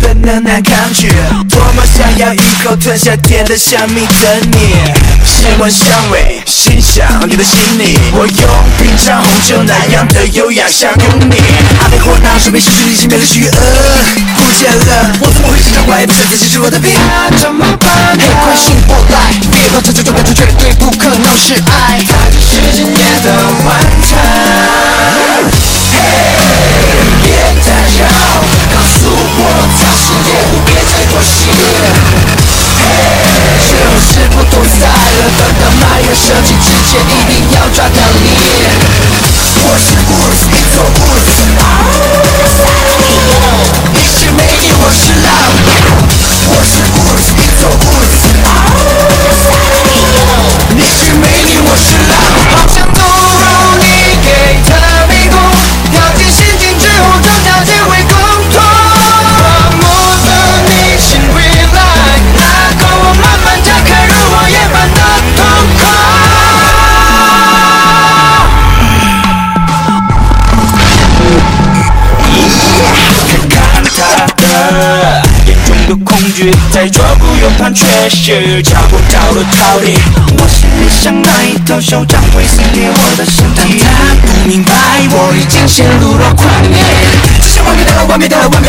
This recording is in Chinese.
本能难抗拒，多么想要一口吞下甜的香蜜等你。喜香味，心想你的心理，我用品尝红酒那样的优雅相拥你。阿贝火那手边小曲已经没了曲额，不见了，我怎么会心疼？坏的，再次吸我的病。怎么办？黑快速过来，别怕，这就就快出。也一定要抓到你。我是在左顾右盼，确实找不到的道理。我心里像那一头手掌，会撕裂我的身体。他不明白，我已经陷入了困意。这些完美的、完美的、完。